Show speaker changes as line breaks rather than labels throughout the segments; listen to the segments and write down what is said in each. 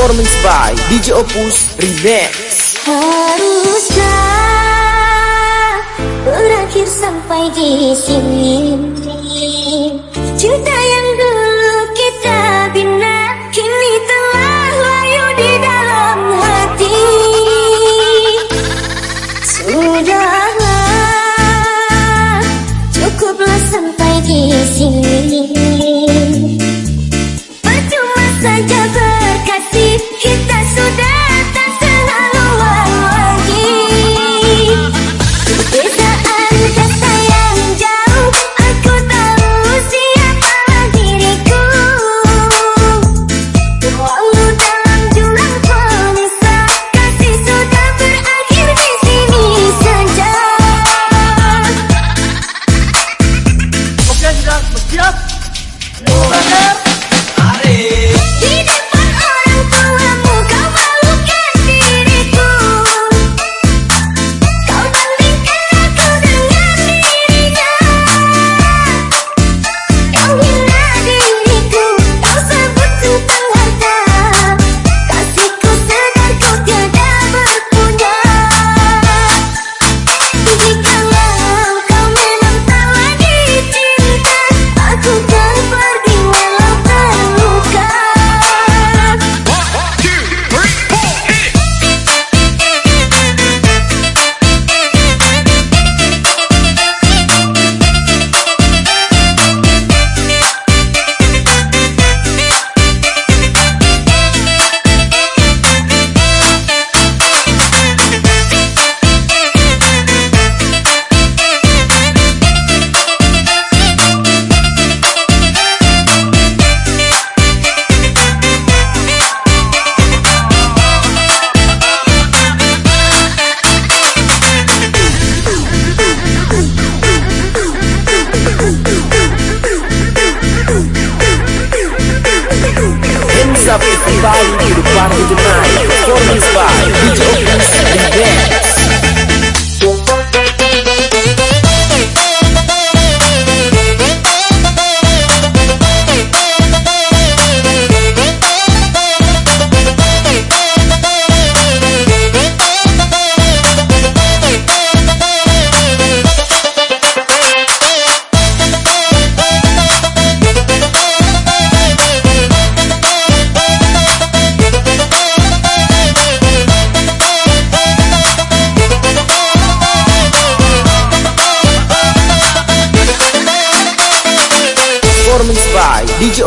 performance by DJ Opus Remix.
Haruslah berakhir sampai di sini. Cinta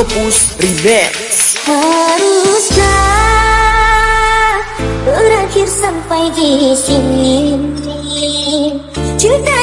Opus Remix.
Haruskah berakhir sampai di sini. Cinta